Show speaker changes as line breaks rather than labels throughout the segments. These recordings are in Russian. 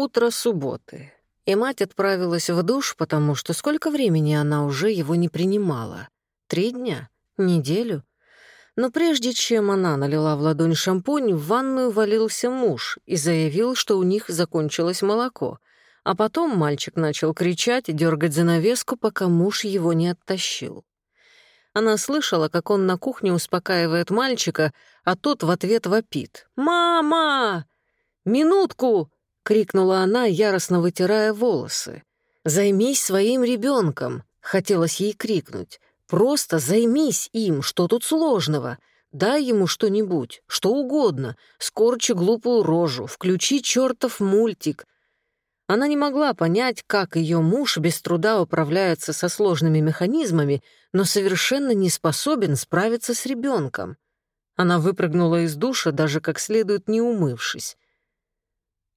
Утро субботы. И мать отправилась в душ, потому что сколько времени она уже его не принимала? Три дня? Неделю? Но прежде чем она налила в ладонь шампунь, в ванную валился муж и заявил, что у них закончилось молоко. А потом мальчик начал кричать и дергать занавеску, пока муж его не оттащил. Она слышала, как он на кухне успокаивает мальчика, а тот в ответ вопит. «Мама! Минутку!» — крикнула она, яростно вытирая волосы. «Займись своим ребенком!» — хотелось ей крикнуть. Просто займись им, что тут сложного. Дай ему что-нибудь, что угодно. Скорчи глупую рожу, включи чертов мультик. Она не могла понять, как ее муж без труда управляется со сложными механизмами, но совершенно не способен справиться с ребенком. Она выпрыгнула из душа, даже как следует не умывшись.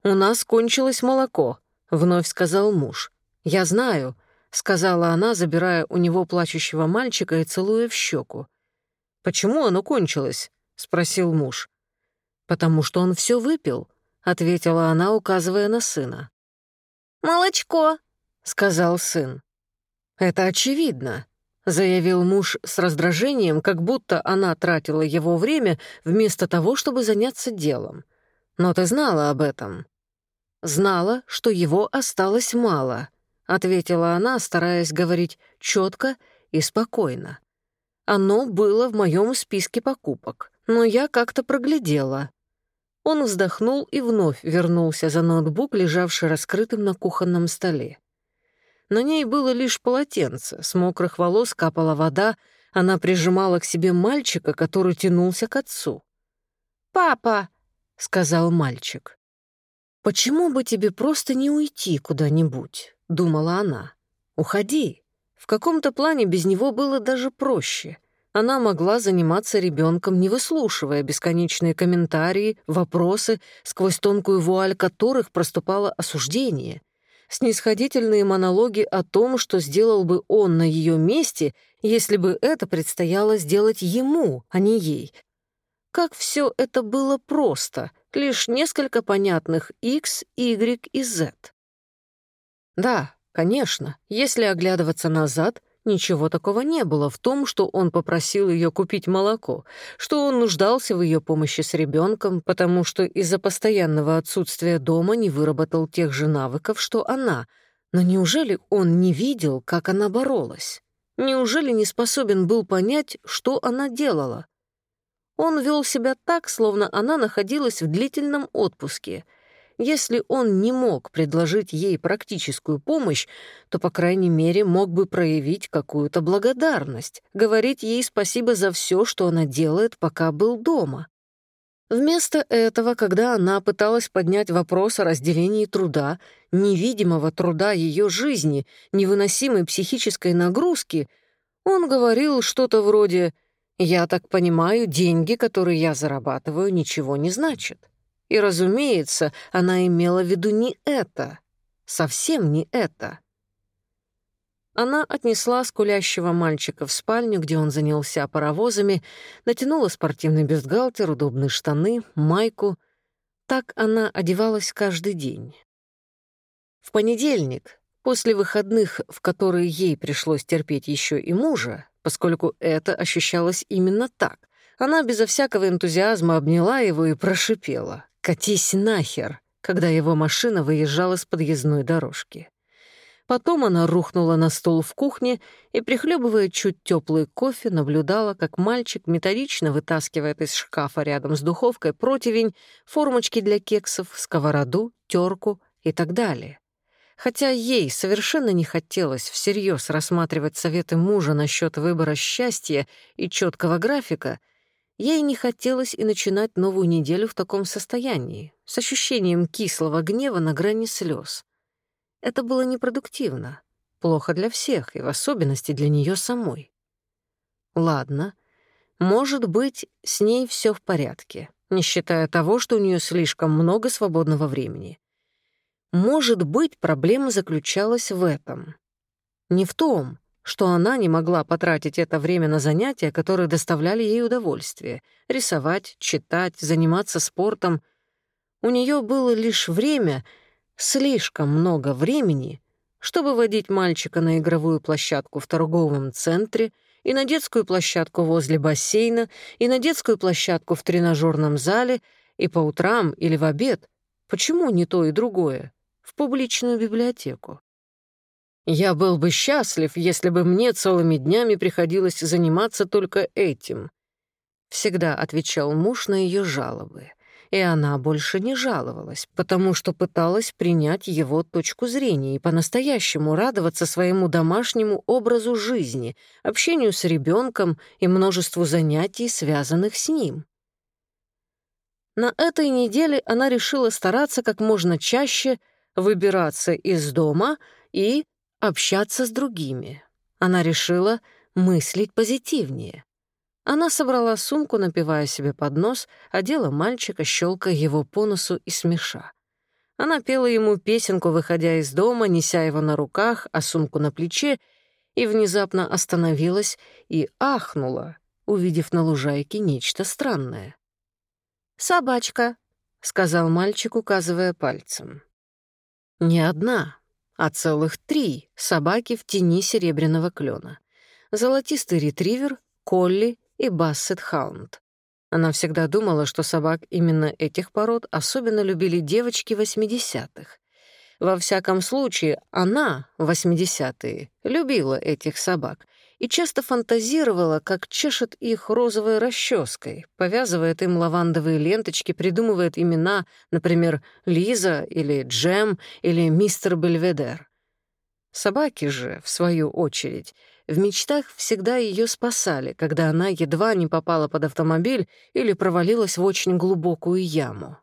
«У нас кончилось молоко», — вновь сказал муж. «Я знаю, — сказала она, забирая у него плачущего мальчика и целуя в щеку. «Почему оно кончилось?» — спросил муж. «Потому что он все выпил», — ответила она, указывая на сына.
«Молочко», —
сказал сын. «Это очевидно», — заявил муж с раздражением, как будто она тратила его время вместо того, чтобы заняться делом. «Но ты знала об этом». Знала, что его осталось мало —— ответила она, стараясь говорить четко и спокойно. «Оно было в моем списке покупок, но я как-то проглядела». Он вздохнул и вновь вернулся за ноутбук, лежавший раскрытым на кухонном столе. На ней было лишь полотенце, с мокрых волос капала вода, она прижимала к себе мальчика, который тянулся к отцу.
«Папа!»
— сказал мальчик. «Почему бы тебе просто не уйти куда-нибудь?» — думала она. «Уходи». В каком-то плане без него было даже проще. Она могла заниматься ребенком, не выслушивая бесконечные комментарии, вопросы, сквозь тонкую вуаль которых проступало осуждение. Снисходительные монологи о том, что сделал бы он на ее месте, если бы это предстояло сделать ему, а не ей. Как все это было просто, лишь несколько понятных X, Y и Z. Да, конечно, если оглядываться назад, ничего такого не было в том, что он попросил ее купить молоко, что он нуждался в ее помощи с ребенком, потому что из-за постоянного отсутствия дома не выработал тех же навыков, что она. Но неужели он не видел, как она боролась? Неужели не способен был понять, что она делала? Он вел себя так, словно она находилась в длительном отпуске — если он не мог предложить ей практическую помощь, то, по крайней мере, мог бы проявить какую-то благодарность, говорить ей спасибо за все, что она делает, пока был дома. Вместо этого, когда она пыталась поднять вопрос о разделении труда, невидимого труда ее жизни, невыносимой психической нагрузки, он говорил что-то вроде «Я так понимаю, деньги, которые я зарабатываю, ничего не значат». И, разумеется, она имела в виду не это. Совсем не это. Она отнесла скулящего мальчика в спальню, где он занялся паровозами, натянула спортивный бюстгальтер, удобные штаны, майку. Так она одевалась каждый день. В понедельник, после выходных, в которые ей пришлось терпеть еще и мужа, поскольку это ощущалось именно так, она безо всякого энтузиазма обняла его и прошипела. «Катись нахер!» когда его машина выезжала с подъездной дорожки. Потом она рухнула на стол в кухне и, прихлебывая чуть теплый кофе, наблюдала, как мальчик методично вытаскивает из шкафа рядом с духовкой противень, формочки для кексов, сковороду, терку и так далее. Хотя ей совершенно не хотелось всерьез рассматривать советы мужа насчет выбора счастья и четкого графика — Ей не хотелось и начинать новую неделю в таком состоянии, с ощущением кислого гнева на грани слез. Это было непродуктивно, плохо для всех, и в особенности для нее самой. Ладно, может быть, с ней все в порядке, не считая того, что у нее слишком много свободного времени. Может быть, проблема заключалась в этом. Не в том, что она не могла потратить это время на занятия, которые доставляли ей удовольствие — рисовать, читать, заниматься спортом. У нее было лишь время, слишком много времени, чтобы водить мальчика на игровую площадку в торговом центре и на детскую площадку возле бассейна, и на детскую площадку в тренажерном зале, и по утрам или в обед. Почему не то и другое? В публичную библиотеку. Я был бы счастлив, если бы мне целыми днями приходилось заниматься только этим. Всегда отвечал муж на ее жалобы и она больше не жаловалась, потому что пыталась принять его точку зрения и по-настоящему радоваться своему домашнему образу жизни, общению с ребенком и множеству занятий, связанных с ним. На этой неделе она решила стараться как можно чаще выбираться из дома и общаться с другими. Она решила мыслить позитивнее. Она собрала сумку, напивая себе под нос, одела мальчика, щелкая его по носу и смеша. Она пела ему песенку, выходя из дома, неся его на руках, а сумку на плече, и внезапно остановилась и ахнула, увидев на лужайке нечто странное.
«Собачка», — сказал мальчик, указывая пальцем.
Не одна, а целых три собаки в тени серебряного клена. Золотистый ретривер, колли и бассет-хаунд. Она всегда думала, что собак именно этих пород особенно любили девочки 80-х. Во всяком случае, она, 80-е, любила этих собак и часто фантазировала, как чешет их розовой расческой, повязывает им лавандовые ленточки, придумывает имена, например, Лиза или Джем или мистер Бельведер. Собаки же, в свою очередь, в мечтах всегда ее спасали, когда она едва не попала под автомобиль или провалилась в очень глубокую яму.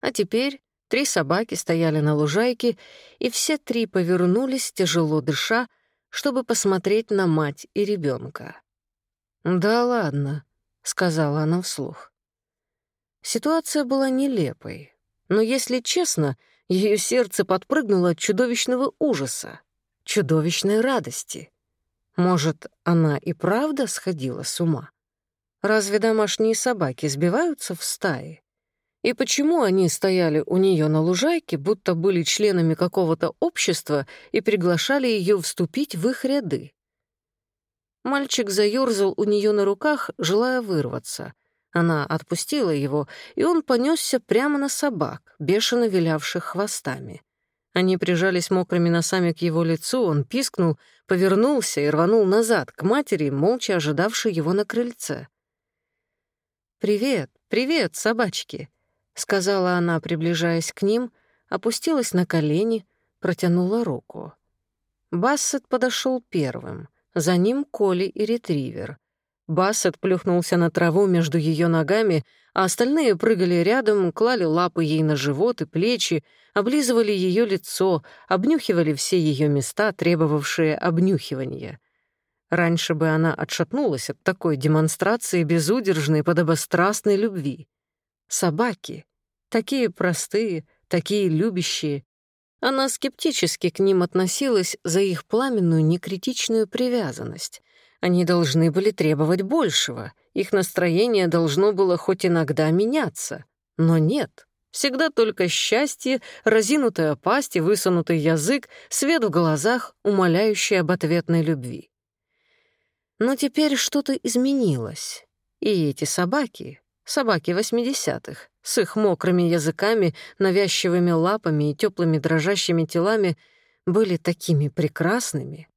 А теперь три собаки стояли на лужайке, и все три повернулись, тяжело дыша, чтобы посмотреть на мать и ребенка. «Да ладно», — сказала она вслух. Ситуация была нелепой, но, если честно, ее сердце подпрыгнуло от чудовищного ужаса, чудовищной радости. Может, она и правда сходила с ума? Разве домашние собаки сбиваются в стаи? И почему они стояли у нее на лужайке, будто были членами какого-то общества и приглашали ее вступить в их ряды? Мальчик заёрзал у нее на руках, желая вырваться. Она отпустила его, и он понесся прямо на собак, бешено вилявших хвостами. Они прижались мокрыми носами к его лицу, он пискнул, повернулся и рванул назад, к матери, молча ожидавшей его на крыльце. «Привет, привет, собачки», — сказала она, приближаясь к ним, опустилась на колени, протянула руку. Бассет подошел первым, за ним Коли и Ретривер. Бассет плюхнулся на траву между ее ногами, а остальные прыгали рядом, клали лапы ей на живот и плечи, облизывали ее лицо, обнюхивали все ее места, требовавшие обнюхивания. Раньше бы она отшатнулась от такой демонстрации безудержной подобострастной любви. Собаки. Такие простые, такие любящие. Она скептически к ним относилась за их пламенную некритичную привязанность. Они должны были требовать большего, их настроение должно было хоть иногда меняться. Но нет, всегда только счастье, разинутая пасть и высунутый язык, свет в глазах, умоляющий об ответной любви. Но теперь что-то изменилось, и эти собаки, собаки восьмидесятых, с их мокрыми языками, навязчивыми лапами и теплыми дрожащими телами, были такими прекрасными,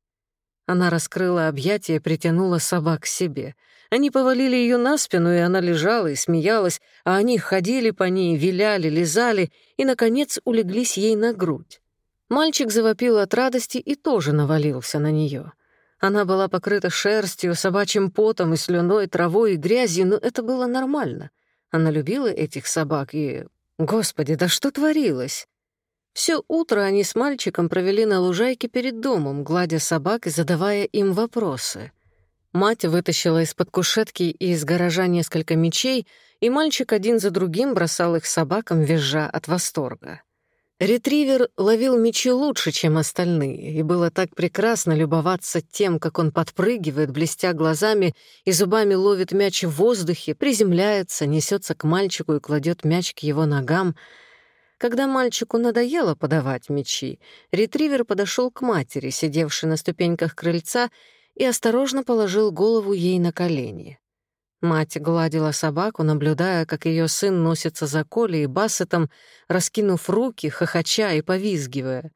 она раскрыла объятия притянула собак к себе. Они повалили ее на спину, и она лежала и смеялась, а они ходили по ней, виляли, лизали и, наконец, улеглись ей на грудь. Мальчик завопил от радости и тоже навалился на нее. Она была покрыта шерстью, собачьим потом и слюной, травой и грязью, но это было нормально. Она любила этих собак и... Господи, да что творилось? Все утро они с мальчиком провели на лужайке перед домом, гладя собак и задавая им вопросы. Мать вытащила из-под кушетки и из гаража несколько мечей, и мальчик один за другим бросал их собакам, визжа от восторга. Ретривер ловил мечи лучше, чем остальные, и было так прекрасно любоваться тем, как он подпрыгивает, блестя глазами, и зубами ловит мяч в воздухе, приземляется, несется к мальчику и кладет мяч к его ногам — Когда мальчику надоело подавать мячи, ретривер подошел к матери, сидевшей на ступеньках крыльца, и осторожно положил голову ей на колени. Мать гладила собаку, наблюдая, как ее сын носится за Колей и Бассетом, раскинув руки, хохоча и повизгивая.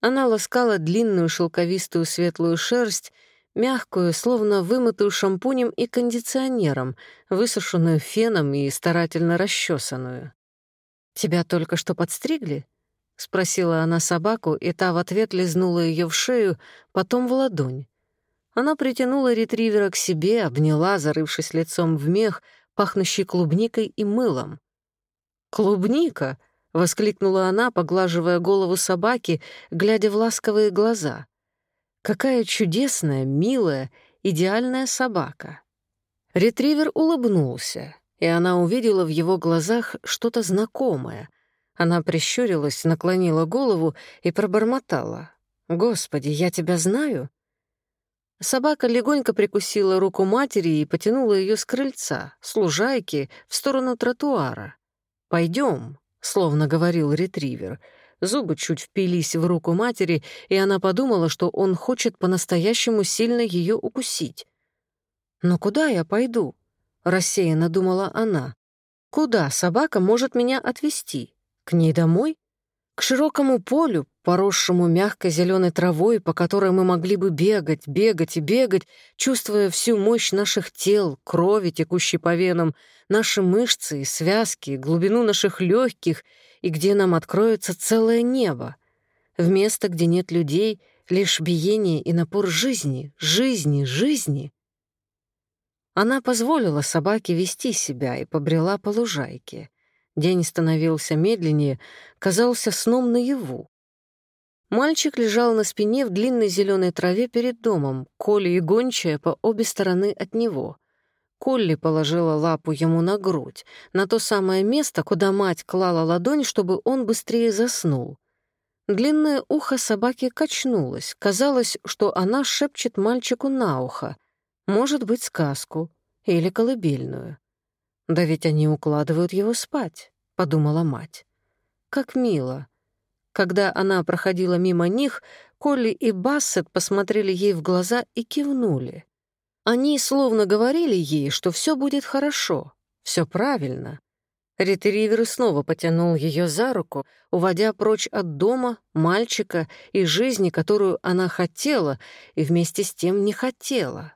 Она ласкала длинную шелковистую светлую шерсть, мягкую, словно вымытую шампунем и кондиционером, высушенную феном и старательно расчесанную. «Тебя только что подстригли?» — спросила она собаку, и та в ответ лизнула ее в шею, потом в ладонь. Она притянула ретривера к себе, обняла, зарывшись лицом в мех, пахнущий клубникой и мылом. «Клубника!» — воскликнула она, поглаживая голову собаки, глядя в ласковые глаза. «Какая чудесная, милая, идеальная собака!» Ретривер улыбнулся, и она увидела в его глазах что-то знакомое. Она прищурилась, наклонила голову и пробормотала. «Господи, я тебя знаю?» Собака легонько прикусила руку матери и потянула ее с крыльца, с лужайки, в сторону тротуара. Пойдем, словно говорил ретривер. Зубы чуть впились в руку матери, и она подумала, что он хочет по-настоящему сильно ее укусить. «Но куда я пойду?» — рассеянно думала она. «Куда собака может меня отвезти? К ней домой? К широкому полю, поросшему мягкой зеленой травой, по которой мы могли бы бегать, бегать и бегать, чувствуя всю мощь наших тел, крови, текущей по венам, наши мышцы и связки, глубину наших легких, и где нам откроется целое небо. В место, где нет людей, лишь биение и напор жизни, жизни, жизни. Она позволила собаке вести себя и побрела по лужайке. День становился медленнее, казался сном наяву. Мальчик лежал на спине в длинной зеленой траве перед домом, Коля и Гончая по обе стороны от него. Колли положила лапу ему на грудь, на то самое место, куда мать клала ладонь, чтобы он быстрее заснул. Длинное ухо собаки качнулось. Казалось, что она шепчет мальчику на ухо. Может быть, сказку или колыбельную. «Да ведь они укладывают его спать», — подумала мать. «Как мило». Когда она проходила мимо них, Колли и Бассет посмотрели ей в глаза и кивнули. Они словно говорили ей, что все будет хорошо, все правильно. Ретривер снова потянул ее за руку, уводя прочь от дома, мальчика и жизни, которую она хотела и вместе с тем не хотела.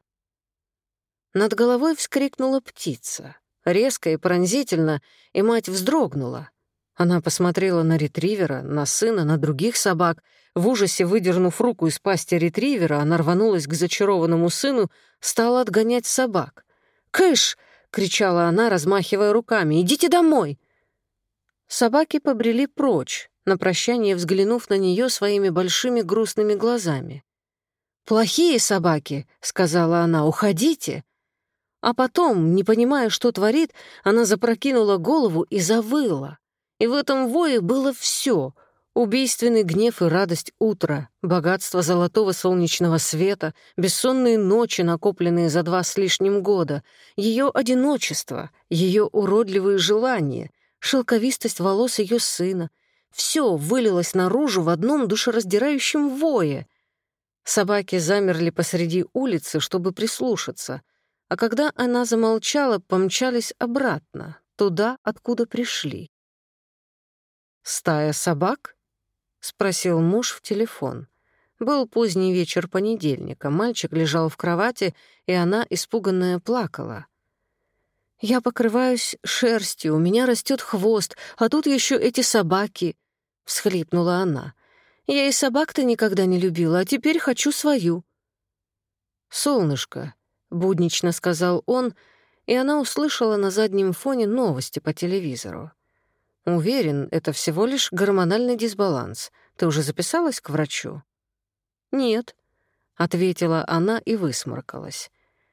Над головой вскрикнула птица резко и пронзительно, и мать вздрогнула. Она посмотрела на ретривера, на сына, на других собак. В ужасе, выдернув руку из пасти ретривера, она рванулась к зачарованному сыну, стала отгонять собак. «Кыш!» — кричала она, размахивая руками. «Идите домой!» Собаки побрели прочь, на прощание взглянув на нее своими большими грустными глазами. «Плохие собаки», — сказала она, — «уходите». А потом, не понимая, что творит, она запрокинула голову и завыла. И в этом вое было все — убийственный гнев и радость утра, богатство золотого солнечного света, бессонные ночи, накопленные за два с лишним года, ее одиночество, ее уродливые желания, шелковистость волос ее сына — все вылилось наружу в одном душераздирающем вое. Собаки замерли посреди улицы, чтобы прислушаться — а когда она замолчала, помчались обратно, туда, откуда пришли. «Стая собак?» — спросил муж в телефон. Был поздний вечер понедельника, мальчик лежал в кровати, и она, испуганная, плакала. «Я покрываюсь шерстью, у меня растет хвост, а тут еще эти собаки», — всхлипнула она. «Я и собак-то никогда не любила, а теперь хочу свою». «Солнышко, буднично сказал он, и она услышала на заднем фоне новости по телевизору. Уверен, это всего лишь гормональный дисбаланс. Ты уже записалась к врачу? Нет, ответила она и высморкалась.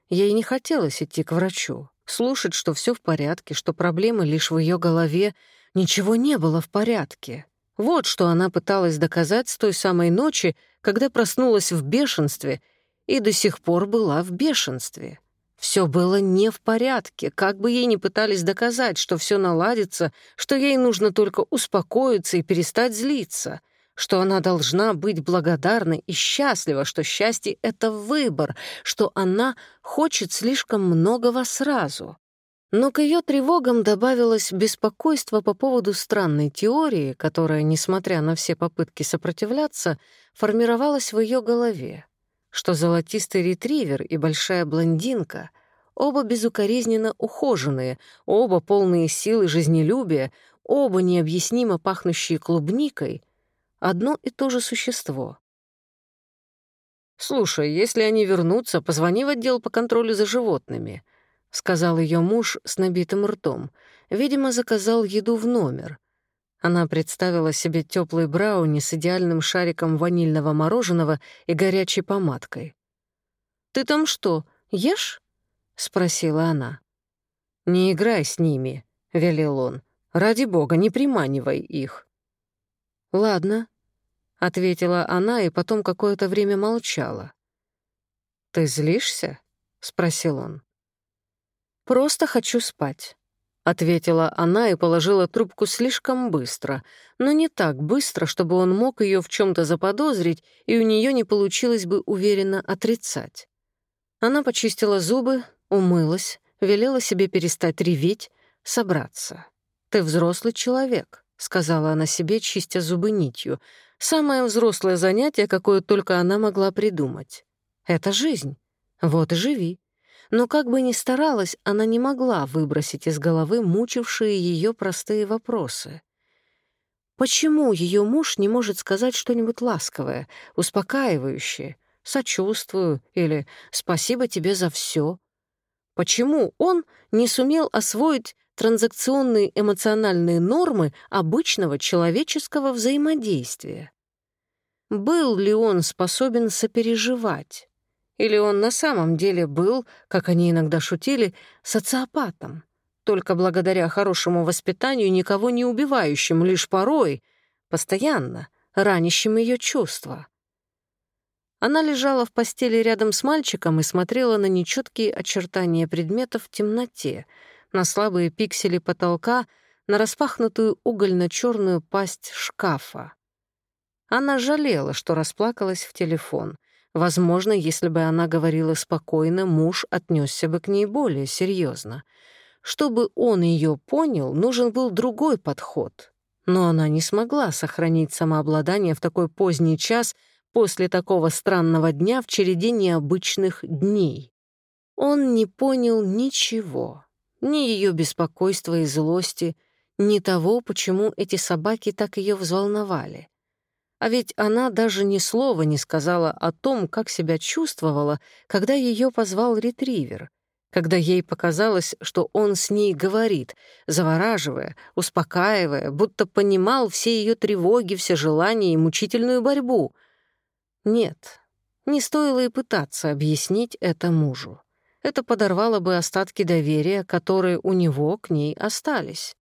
Ей не хотелось идти к врачу, слушать, что все в порядке, что проблемы лишь в ее голове, ничего не было в порядке. Вот что она пыталась доказать с той самой ночи, когда проснулась в бешенстве и до сих пор была в бешенстве. Все было не в порядке, как бы ей ни пытались доказать, что все наладится, что ей нужно только успокоиться и перестать злиться, что она должна быть благодарна и счастлива, что счастье — это выбор, что она хочет слишком многого сразу. Но к ее тревогам добавилось беспокойство по поводу странной теории, которая, несмотря на все попытки сопротивляться, формировалась в ее голове, что золотистый ретривер и большая блондинка — оба безукоризненно ухоженные, оба полные сил и жизнелюбия, оба необъяснимо пахнущие клубникой — одно и то же существо. «Слушай, если они вернутся, позвони в отдел по контролю за животными», — сказал ее муж с набитым ртом. Видимо, заказал еду в номер. Она представила себе теплый брауни с идеальным шариком ванильного мороженого и горячей помадкой. «Ты там что, ешь?» — спросила она. «Не играй с ними», — велел он. «Ради бога, не приманивай их». «Ладно», — ответила она и потом какое-то время молчала. «Ты злишься?» — спросил он. «Просто хочу спать», — ответила она и положила трубку слишком быстро, но не так быстро, чтобы он мог ее в чем то заподозрить, и у нее не получилось бы уверенно отрицать. Она почистила зубы, умылась, велела себе перестать реветь, собраться. «Ты взрослый человек», — сказала она себе, чистя зубы нитью. «Самое взрослое занятие, какое только она могла придумать. Это жизнь. Вот и живи но как бы ни старалась, она не могла выбросить из головы мучившие ее простые вопросы. Почему ее муж не может сказать что-нибудь ласковое, успокаивающее, «сочувствую» или «спасибо тебе за все»? Почему он не сумел освоить транзакционные эмоциональные нормы обычного человеческого взаимодействия? Был ли он способен сопереживать? Или он на самом деле был, как они иногда шутили, социопатом, только благодаря хорошему воспитанию, никого не убивающим, лишь порой, постоянно, ранящим ее чувства. Она лежала в постели рядом с мальчиком и смотрела на нечеткие очертания предметов в темноте, на слабые пиксели потолка, на распахнутую угольно-черную пасть шкафа. Она жалела, что расплакалась в телефон — Возможно, если бы она говорила спокойно, муж отнесся бы к ней более серьезно. Чтобы он ее понял, нужен был другой подход. Но она не смогла сохранить самообладание в такой поздний час после такого странного дня в череде необычных дней. Он не понял ничего, ни ее беспокойства и злости, ни того, почему эти собаки так ее взволновали. А ведь она даже ни слова не сказала о том, как себя чувствовала, когда ее позвал ретривер, когда ей показалось, что он с ней говорит, завораживая, успокаивая, будто понимал все ее тревоги, все желания и мучительную борьбу. Нет, не стоило и пытаться объяснить это мужу. Это подорвало бы остатки доверия, которые у него к ней остались.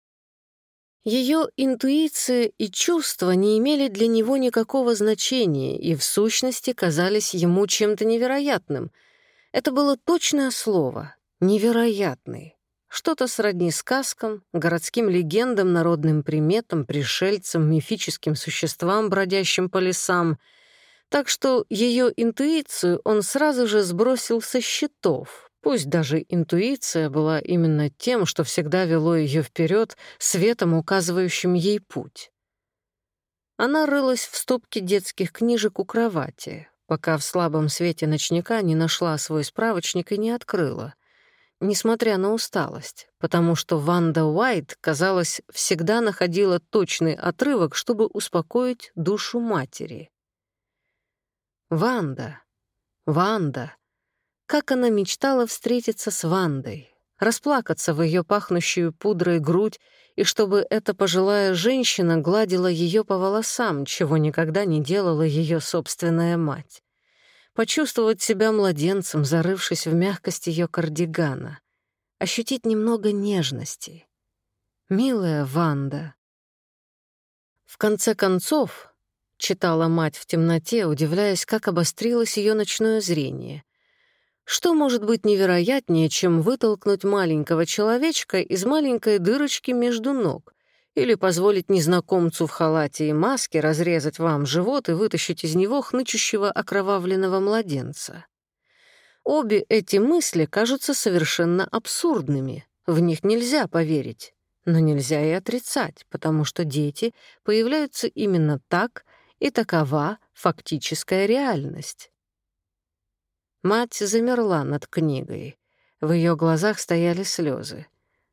Ее интуиция и чувства не имели для него никакого значения и в сущности казались ему чем-то невероятным. Это было точное слово — невероятный. Что-то сродни сказкам, городским легендам, народным приметам, пришельцам, мифическим существам, бродящим по лесам. Так что ее интуицию он сразу же сбросил со счетов — Пусть даже интуиция была именно тем, что всегда вело ее вперед, светом, указывающим ей путь. Она рылась в стопке детских книжек у кровати, пока в слабом свете ночника не нашла свой справочник и не открыла, несмотря на усталость, потому что Ванда Уайт, казалось, всегда находила точный отрывок, чтобы успокоить душу матери. Ванда, Ванда, как она мечтала встретиться с Вандой, расплакаться в ее пахнущую пудрой грудь, и чтобы эта пожилая женщина гладила ее по волосам, чего никогда не делала ее собственная мать. Почувствовать себя младенцем, зарывшись в мягкость ее кардигана. Ощутить немного нежности. Милая Ванда. В конце концов, читала мать в темноте, удивляясь, как обострилось ее ночное зрение, Что может быть невероятнее, чем вытолкнуть маленького человечка из маленькой дырочки между ног или позволить незнакомцу в халате и маске разрезать вам живот и вытащить из него хнычущего окровавленного младенца? Обе эти мысли кажутся совершенно абсурдными, в них нельзя поверить, но нельзя и отрицать, потому что дети появляются именно так, и такова фактическая реальность. Мать замерла над книгой. В ее глазах стояли слезы.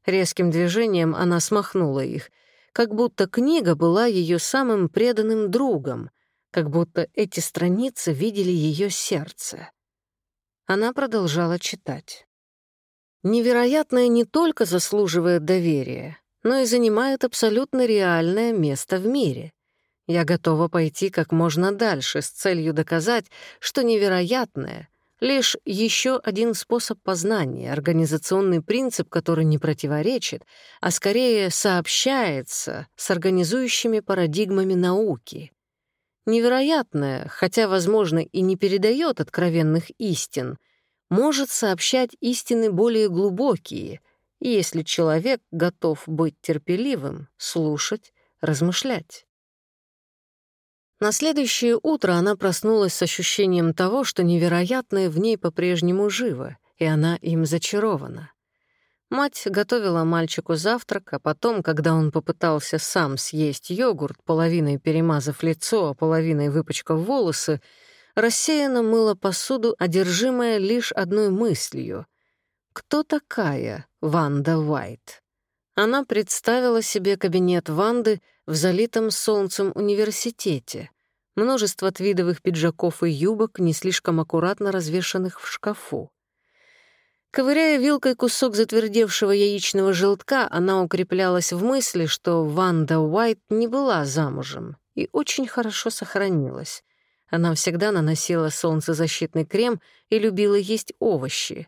Резким движением она смахнула их, как будто книга была ее самым преданным другом, как будто эти страницы видели ее сердце. Она продолжала читать. Невероятное не только заслуживает доверия, но и занимает абсолютно реальное место в мире. Я готова пойти как можно дальше с целью доказать, что невероятное лишь еще один способ познания, организационный принцип, который не противоречит, а скорее сообщается с организующими парадигмами науки. Невероятное, хотя, возможно, и не передает откровенных истин, может сообщать истины более глубокие, если человек готов быть терпеливым, слушать, размышлять. На следующее утро она проснулась с ощущением того, что невероятное в ней по-прежнему живо, и она им зачарована. Мать готовила мальчику завтрак, а потом, когда он попытался сам съесть йогурт, половиной перемазав лицо, а половиной выпачкав волосы, рассеянно мыла посуду, одержимая лишь одной мыслью. Кто такая Ванда Уайт? Она представила себе кабинет Ванды в залитом солнцем университете. Множество твидовых пиджаков и юбок, не слишком аккуратно развешанных в шкафу. Ковыряя вилкой кусок затвердевшего яичного желтка, она укреплялась в мысли, что Ванда Уайт не была замужем и очень хорошо сохранилась. Она всегда наносила солнцезащитный крем и любила есть овощи.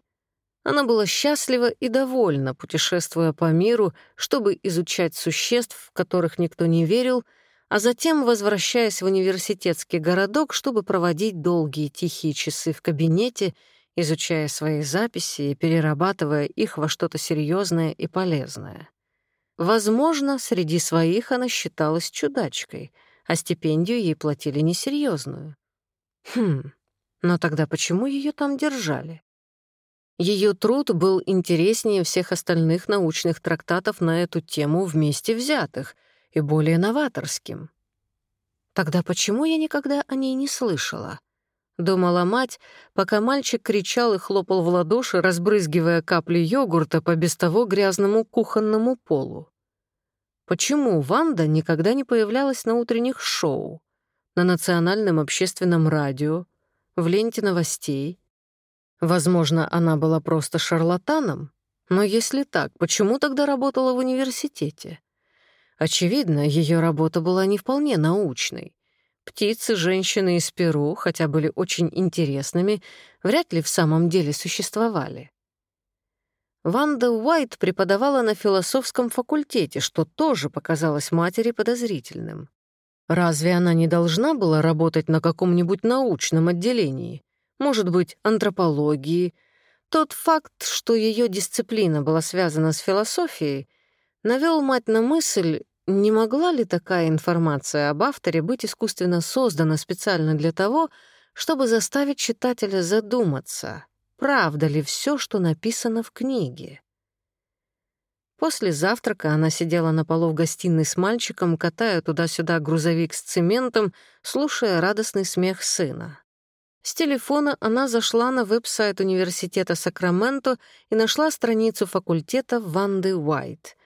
Она была счастлива и довольна, путешествуя по миру, чтобы изучать существ, в которых никто не верил, а затем возвращаясь в университетский городок, чтобы проводить долгие тихие часы в кабинете, изучая свои записи и перерабатывая их во что-то серьезное и полезное. Возможно, среди своих она считалась чудачкой, а стипендию ей платили несерьезную. Хм, но тогда почему ее там держали? Ее труд был интереснее всех остальных научных трактатов на эту тему вместе взятых и более новаторским. Тогда почему я никогда о ней не слышала? Думала мать, пока мальчик кричал и хлопал в ладоши, разбрызгивая капли йогурта по без того грязному кухонному полу. Почему Ванда никогда не появлялась на утренних шоу, на национальном общественном радио, в ленте новостей, Возможно, она была просто шарлатаном? Но если так, почему тогда работала в университете? Очевидно, ее работа была не вполне научной. Птицы, женщины из Перу, хотя были очень интересными, вряд ли в самом деле существовали. Ванда Уайт преподавала на философском факультете, что тоже показалось матери подозрительным. Разве она не должна была работать на каком-нибудь научном отделении? может быть, антропологии. Тот факт, что ее дисциплина была связана с философией, навел мать на мысль, не могла ли такая информация об авторе быть искусственно создана специально для того, чтобы заставить читателя задуматься, правда ли все, что написано в книге. После завтрака она сидела на полу в гостиной с мальчиком, катая туда-сюда грузовик с цементом, слушая радостный смех сына. С телефона она зашла на веб-сайт университета Сакраменто и нашла страницу факультета Ванды Уайт.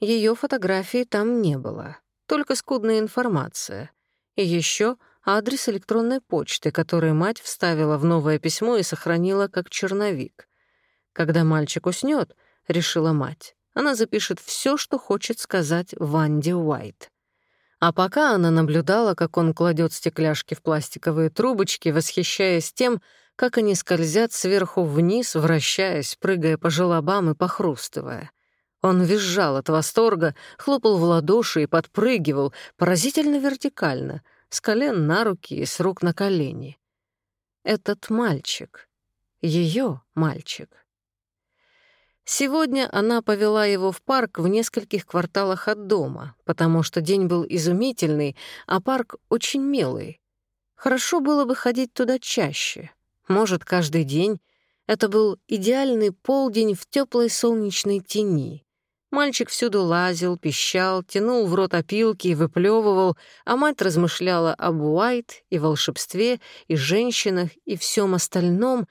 Ее фотографии там не было, только скудная информация. И еще адрес электронной почты, который мать вставила в новое письмо и сохранила как черновик. Когда мальчик уснет, решила мать, она запишет все, что хочет сказать Ванде Уайт. А пока она наблюдала, как он кладет стекляшки в пластиковые трубочки, восхищаясь тем, как они скользят сверху вниз, вращаясь, прыгая по желобам и похрустывая. Он визжал от восторга, хлопал в ладоши и подпрыгивал, поразительно вертикально, с колен на руки и с рук на колени. Этот мальчик. ее мальчик. Сегодня она повела его в парк в нескольких кварталах от дома, потому что день был изумительный, а парк очень милый. Хорошо было бы ходить туда чаще, может, каждый день. Это был идеальный полдень в теплой солнечной тени. Мальчик всюду лазил, пищал, тянул в рот опилки и выплевывал, а мать размышляла об Уайт и волшебстве, и женщинах, и всем остальном,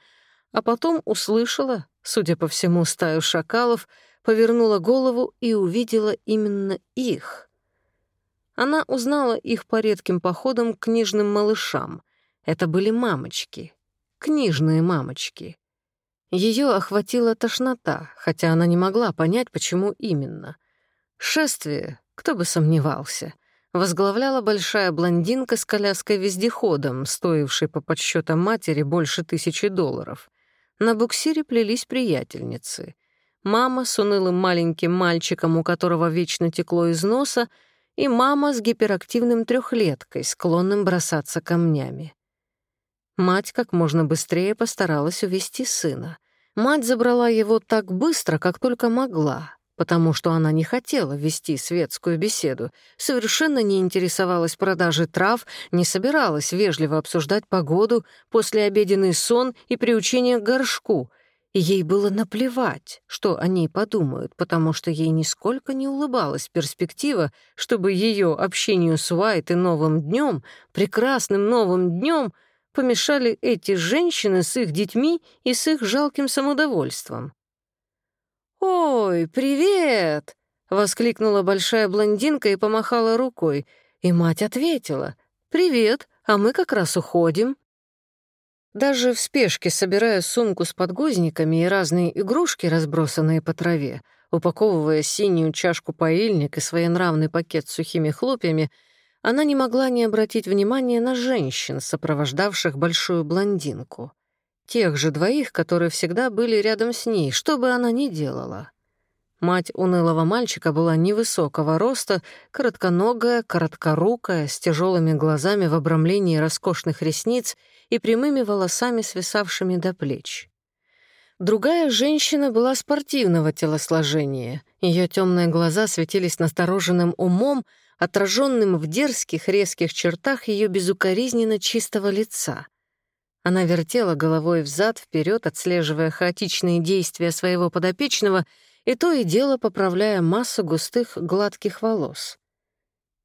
а потом услышала, судя по всему, стаю шакалов, повернула голову и увидела именно их. Она узнала их по редким походам к книжным малышам. Это были мамочки, книжные мамочки. Ее охватила тошнота, хотя она не могла понять, почему именно. Шествие, кто бы сомневался, возглавляла большая блондинка с коляской-вездеходом, стоившей по подсчетам матери больше тысячи долларов. На буксире плелись приятельницы. Мама с унылым маленьким мальчиком, у которого вечно текло из носа, и мама с гиперактивным трехлеткой, склонным бросаться камнями. Мать как можно быстрее постаралась увести сына. Мать забрала его так быстро, как только могла, потому что она не хотела вести светскую беседу, совершенно не интересовалась продажей трав, не собиралась вежливо обсуждать погоду, послеобеденный сон и приучение к горшку. Ей было наплевать, что они подумают, потому что ей нисколько не улыбалась перспектива, чтобы ее общению с Уайт и новым днем, прекрасным новым днем, помешали эти женщины с их детьми и с их жалким самодовольством. «Ой, привет!» — воскликнула большая блондинка и помахала рукой. И мать ответила. «Привет, а мы как раз уходим». Даже в спешке, собирая сумку с подгузниками и разные игрушки, разбросанные по траве, упаковывая синюю чашку паильник и своенравный пакет с сухими хлопьями, она не могла не обратить внимания на женщин, сопровождавших большую блондинку. Тех же двоих, которые всегда были рядом с ней, что бы она ни делала. Мать унылого мальчика была невысокого роста, коротконогая, короткорукая, с тяжелыми глазами в обрамлении роскошных ресниц и прямыми волосами, свисавшими до плеч. Другая женщина была спортивного телосложения. Ее темные глаза светились настороженным умом, отраженным в дерзких, резких чертах ее безукоризненно чистого лица — она вертела головой взад вперед, отслеживая хаотичные действия своего подопечного и то и дело поправляя массу густых гладких волос.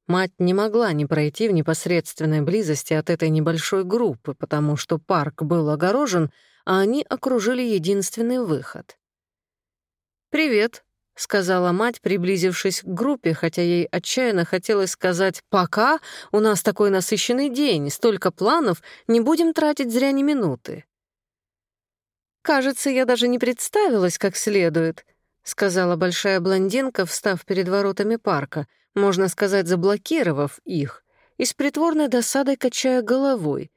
Мать не могла не пройти в непосредственной близости от этой небольшой группы, потому что парк был огорожен, а они окружили единственный выход. «Привет», — сказала мать, приблизившись к группе, хотя ей отчаянно хотелось сказать «пока, у нас такой насыщенный день, столько планов, не будем тратить зря ни минуты». «Кажется, я даже не представилась как следует», — сказала большая блондинка, встав перед воротами парка, можно сказать, заблокировав их, и с притворной досадой качая головой.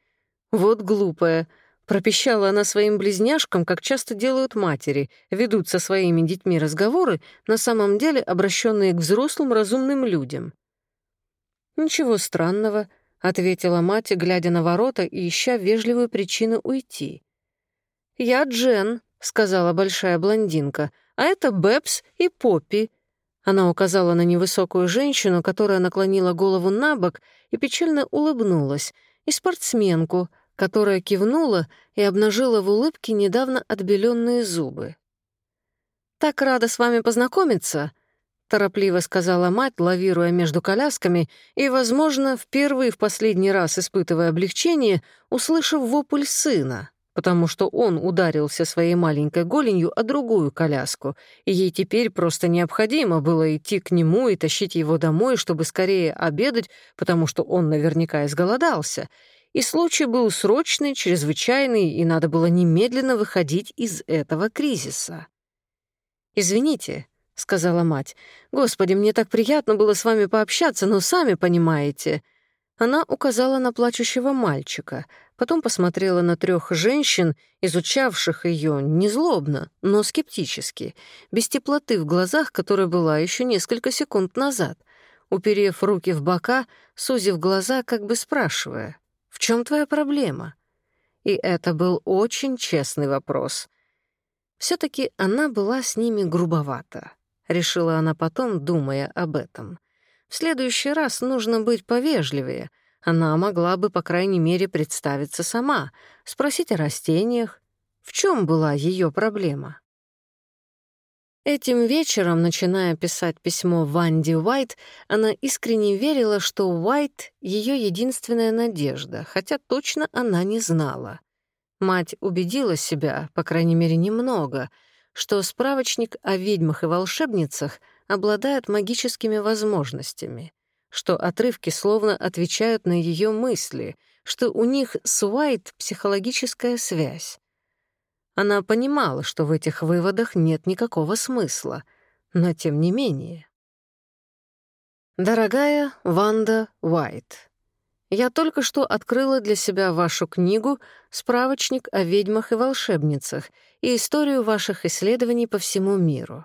«Вот глупая, Пропищала она своим близняшкам, как часто делают матери, ведут со своими детьми разговоры, на самом деле обращенные к взрослым разумным людям. «Ничего странного», — ответила мать, глядя на ворота и ища вежливую причину уйти. «Я Джен», — сказала большая блондинка, «а это Бэбс и Поппи». Она указала на невысокую женщину, которая наклонила голову на бок и печально улыбнулась, и спортсменку — которая кивнула и обнажила в улыбке недавно отбеленные зубы. «Так рада с вами познакомиться», — торопливо сказала мать, лавируя между колясками и, возможно, в первый и в последний раз испытывая облегчение, услышав вопль сына, потому что он ударился своей маленькой голенью о другую коляску, и ей теперь просто необходимо было идти к нему и тащить его домой, чтобы скорее обедать, потому что он наверняка изголодался — и случай был срочный, чрезвычайный, и надо было немедленно выходить из этого кризиса. «Извините», — сказала мать, — «Господи, мне так приятно было с вами пообщаться, но сами понимаете». Она указала на плачущего мальчика, потом посмотрела на трех женщин, изучавших ее не злобно, но скептически, без теплоты в глазах, которая была еще несколько секунд назад, уперев руки в бока, сузив глаза, как бы спрашивая — в чем твоя проблема? И это был очень честный вопрос. все таки она была с ними грубовата, решила она потом, думая об этом. В следующий раз нужно быть повежливее. Она могла бы, по крайней мере, представиться сама, спросить о растениях. В чем была ее проблема? Этим вечером, начиная писать письмо Ванди Уайт, она искренне верила, что Уайт — ее единственная надежда, хотя точно она не знала. Мать убедила себя, по крайней мере, немного, что справочник о ведьмах и волшебницах обладает магическими возможностями, что отрывки словно отвечают на ее мысли, что у них с Уайт психологическая связь. Она понимала, что в этих выводах нет никакого смысла, но тем не менее. «Дорогая Ванда Уайт, я только что открыла для себя вашу книгу «Справочник о ведьмах и волшебницах» и историю ваших исследований по всему миру.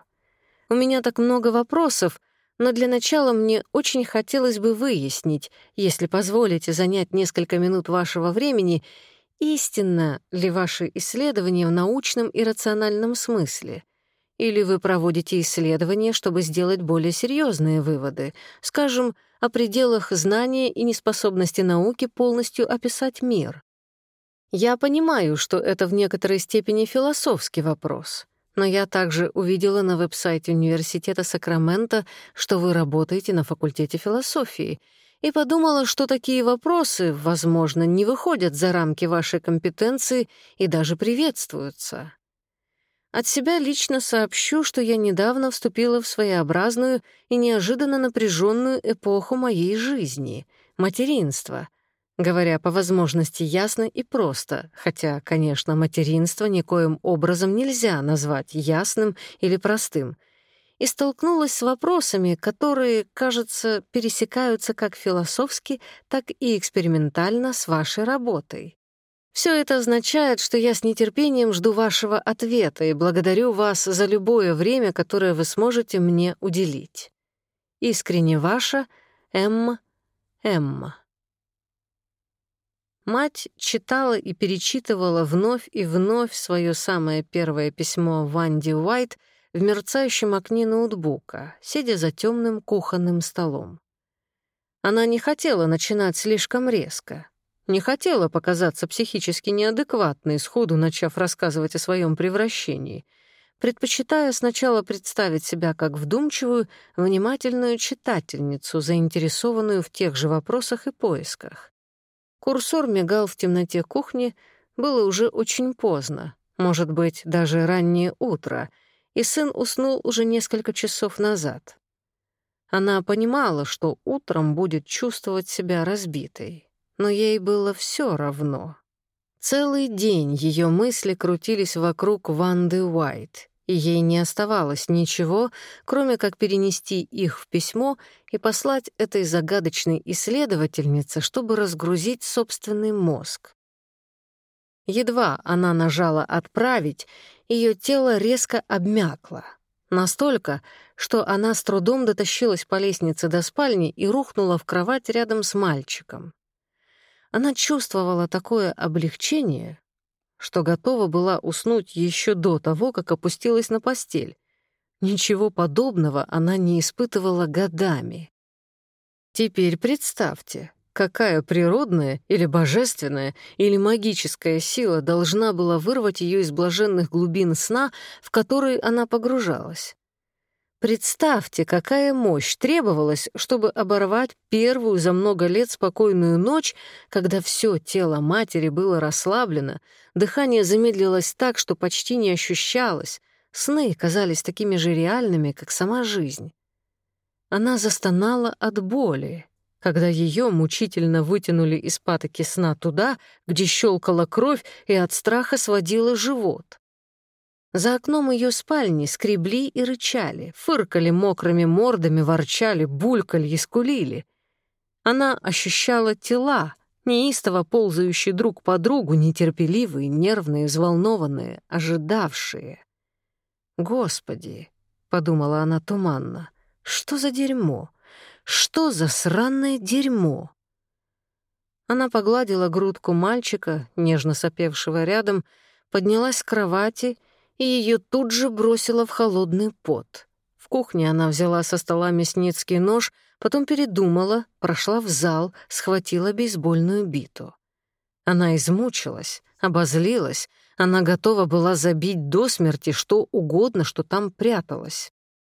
У меня так много вопросов, но для начала мне очень хотелось бы выяснить, если позволите занять несколько минут вашего времени — истинно ли ваши исследования в научном и рациональном смысле? Или вы проводите исследования, чтобы сделать более серьезные выводы, скажем, о пределах знания и неспособности науки полностью описать мир? Я понимаю, что это в некоторой степени философский вопрос, но я также увидела на веб-сайте Университета Сакрамента, что вы работаете на факультете философии — и подумала, что такие вопросы, возможно, не выходят за рамки вашей компетенции и даже приветствуются. От себя лично сообщу, что я недавно вступила в своеобразную и неожиданно напряженную эпоху моей жизни — материнство, говоря по возможности ясно и просто, хотя, конечно, материнство никоим образом нельзя назвать ясным или простым — и столкнулась с вопросами, которые, кажется, пересекаются как философски, так и экспериментально с вашей работой. Все это означает, что я с нетерпением жду вашего ответа и благодарю вас за любое время, которое вы сможете мне уделить. Искренне ваша Эмма Эмма. Мать читала и перечитывала вновь и вновь свое самое первое письмо Ванди Уайт — в мерцающем окне ноутбука, сидя за темным кухонным столом. Она не хотела начинать слишком резко, не хотела показаться психически неадекватной, сходу начав рассказывать о своем превращении, предпочитая сначала представить себя как вдумчивую, внимательную читательницу, заинтересованную в тех же вопросах и поисках. Курсор мигал в темноте кухни, было уже очень поздно, может быть, даже раннее утро — и сын уснул уже несколько часов назад. Она понимала, что утром будет чувствовать себя разбитой, но ей было все равно. Целый день ее мысли крутились вокруг Ванды Уайт, и ей не оставалось ничего, кроме как перенести их в письмо и послать этой загадочной исследовательнице, чтобы разгрузить собственный мозг. Едва она нажала «Отправить», ее тело резко обмякло. Настолько, что она с трудом дотащилась по лестнице до спальни и рухнула в кровать рядом с мальчиком. Она чувствовала такое облегчение, что готова была уснуть еще до того, как опустилась на постель. Ничего подобного она не испытывала годами. Теперь представьте, Какая природная или божественная или магическая сила должна была вырвать ее из блаженных глубин сна, в которые она погружалась? Представьте, какая мощь требовалась, чтобы оборвать первую за много лет спокойную ночь, когда все тело матери было расслаблено, дыхание замедлилось так, что почти не ощущалось, сны казались такими же реальными, как сама жизнь. Она застонала от боли когда ее мучительно вытянули из патоки сна туда, где щелкала кровь и от страха сводила живот. За окном ее спальни скребли и рычали, фыркали мокрыми мордами, ворчали, булькали и скулили. Она ощущала тела, неистово ползающие друг по другу, нетерпеливые, нервные, взволнованные, ожидавшие. «Господи!» — подумала она туманно. «Что за дерьмо?» Что за сраное дерьмо? Она погладила грудку мальчика, нежно сопевшего рядом, поднялась с кровати и ее тут же бросила в холодный пот. В кухне она взяла со стола мясницкий нож, потом передумала, прошла в зал, схватила бейсбольную биту. Она измучилась, обозлилась, она готова была забить до смерти что угодно, что там пряталось.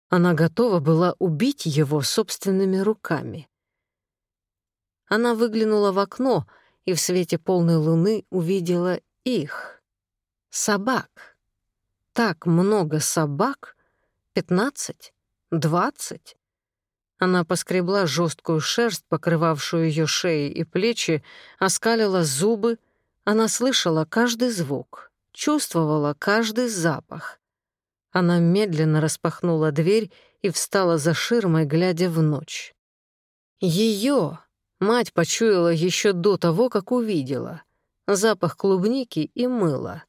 Она готова была убить его собственными руками. Она выглянула в окно и в свете полной луны увидела их. Собак. Так много собак. Пятнадцать? Двадцать? Она поскребла жесткую шерсть, покрывавшую ее шеи и плечи, оскалила зубы. Она слышала каждый звук, чувствовала каждый запах. Она медленно распахнула дверь и встала за ширмой, глядя в ночь. Ее мать почуяла еще до того, как увидела. Запах клубники и мыла.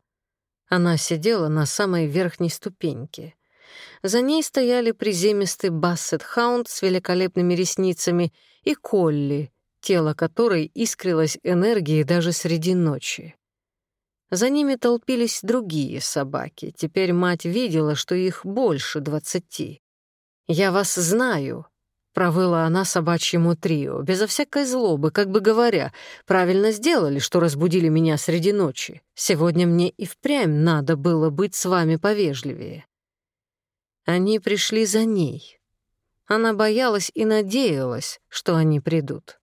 Она сидела на самой верхней ступеньке. За ней стояли приземистый бассет-хаунд с великолепными ресницами и Колли, тело которой искрилось энергией даже среди ночи. За ними толпились другие собаки. Теперь мать видела, что их больше двадцати. «Я вас знаю», — провыла она собачьему трио, безо всякой злобы, как бы говоря, «правильно сделали, что разбудили меня среди ночи. Сегодня мне и впрямь надо было быть с вами повежливее». Они пришли за ней. Она боялась и надеялась, что они придут.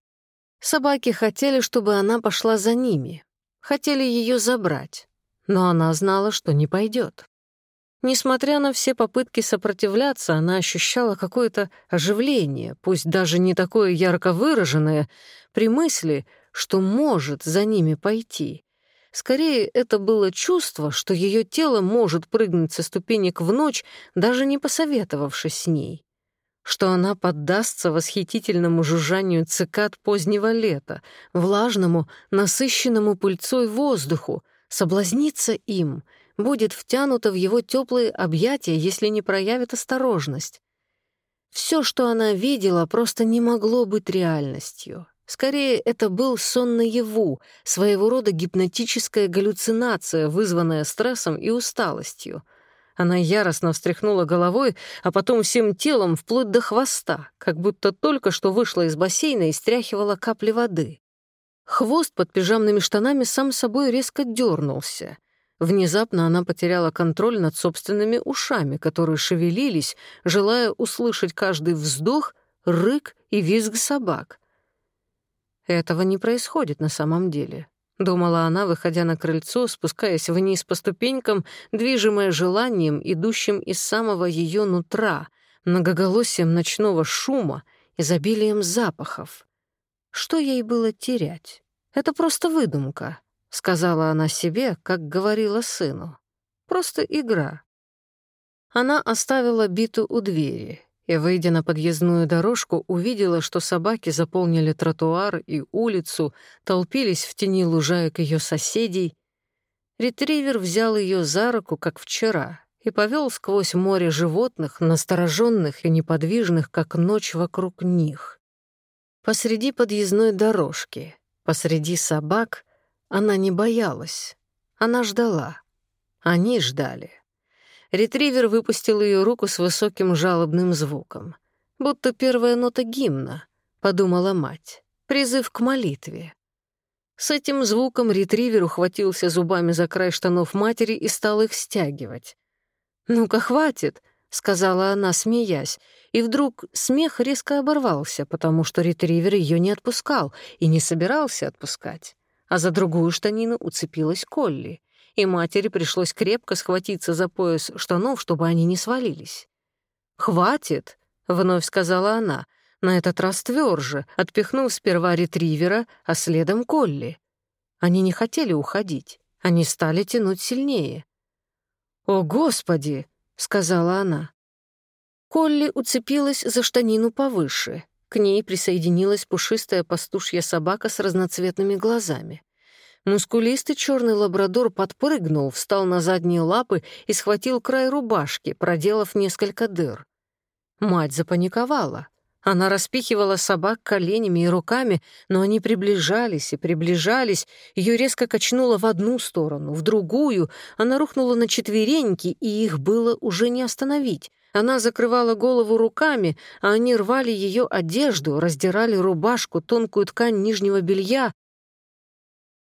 Собаки хотели, чтобы она пошла за ними, хотели ее забрать, но она знала, что не пойдет. Несмотря на все попытки сопротивляться, она ощущала какое-то оживление, пусть даже не такое ярко выраженное, при мысли, что может за ними пойти. Скорее, это было чувство, что ее тело может прыгнуть со ступенек в ночь, даже не посоветовавшись с ней. Что она поддастся восхитительному жужжанию цикад позднего лета, влажному, насыщенному пыльцой воздуху, соблазнится им, будет втянута в его теплые объятия, если не проявит осторожность. Все, что она видела, просто не могло быть реальностью. Скорее, это был сон наяву, своего рода гипнотическая галлюцинация, вызванная стрессом и усталостью. Она яростно встряхнула головой, а потом всем телом вплоть до хвоста, как будто только что вышла из бассейна и стряхивала капли воды. Хвост под пижамными штанами сам собой резко дернулся. Внезапно она потеряла контроль над собственными ушами, которые шевелились, желая услышать каждый вздох, рык и визг собак — этого не происходит на самом деле. Думала она, выходя на крыльцо, спускаясь вниз по ступенькам, движимая желанием, идущим из самого ее нутра, многоголосием ночного шума, изобилием запахов. Что ей было терять? Это просто выдумка, сказала она себе, как говорила сыну. Просто игра. Она оставила биту у двери, и, выйдя на подъездную дорожку, увидела, что собаки заполнили тротуар и улицу, толпились в тени лужаек ее соседей. Ретривер взял ее за руку, как вчера, и повел сквозь море животных, настороженных и неподвижных, как ночь вокруг них. Посреди подъездной дорожки, посреди собак, она не боялась. Она ждала. Они ждали. Ретривер выпустил ее руку с высоким жалобным звуком. Будто первая нота гимна, подумала мать. Призыв к молитве. С этим звуком ретривер ухватился зубами за край штанов матери и стал их стягивать. «Ну-ка, хватит», — сказала она, смеясь, и вдруг смех резко оборвался, потому что ретривер ее не отпускал и не собирался отпускать. А за другую штанину уцепилась Колли и матери пришлось крепко схватиться за пояс штанов, чтобы они не свалились. «Хватит», — вновь сказала она, на этот раз тверже, отпихнув сперва ретривера, а следом Колли. Они не хотели уходить, они стали тянуть сильнее. «О, Господи!» — сказала она. Колли уцепилась за штанину повыше. К ней присоединилась пушистая пастушья собака с разноцветными глазами. Мускулистый черный лабрадор подпрыгнул, встал на задние лапы и схватил край рубашки, проделав несколько дыр. Мать запаниковала. Она распихивала собак коленями и руками, но они приближались и приближались. Ее резко качнуло в одну сторону, в другую. Она рухнула на четвереньки, и их было уже не остановить. Она закрывала голову руками, а они рвали ее одежду, раздирали рубашку, тонкую ткань нижнего белья.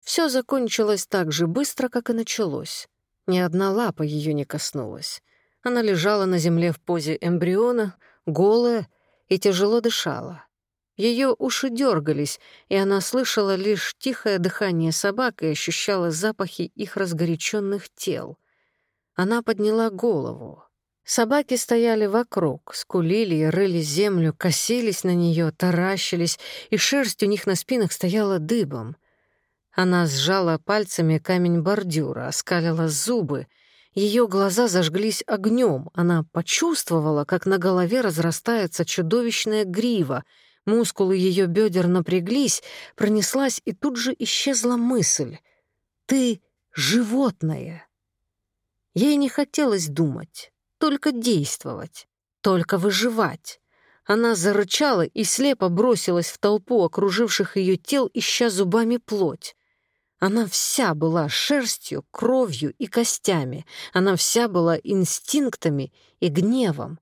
Все закончилось так же быстро, как и началось. Ни одна лапа ее не коснулась. Она лежала на земле в позе эмбриона, голая, и тяжело дышала. Ее уши дергались, и она слышала лишь тихое дыхание собак и ощущала запахи их разгоряченных тел. Она подняла голову. Собаки стояли вокруг, скулили и рыли землю, косились на нее, таращились, и шерсть у них на спинах стояла дыбом. Она сжала пальцами камень бордюра, оскалила зубы — ее глаза зажглись огнем. Она почувствовала, как на голове разрастается чудовищная грива. Мускулы ее бедер напряглись, пронеслась, и тут же исчезла мысль. «Ты — животное!» Ей не хотелось думать, только действовать, только выживать. Она зарычала и слепо бросилась в толпу окруживших ее тел, ища зубами плоть. Она вся была шерстью, кровью и костями. Она вся была инстинктами и гневом.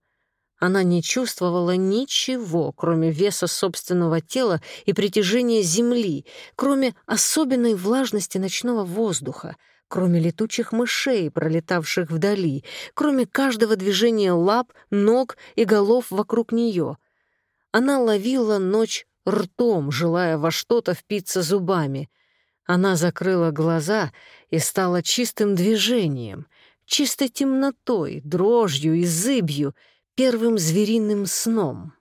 Она не чувствовала ничего, кроме веса собственного тела и притяжения земли, кроме особенной влажности ночного воздуха, кроме летучих мышей, пролетавших вдали, кроме каждого движения лап, ног и голов вокруг нее. Она ловила ночь ртом, желая во что-то впиться зубами. Она закрыла глаза и стала чистым движением, чистой темнотой, дрожью и зыбью, первым звериным сном.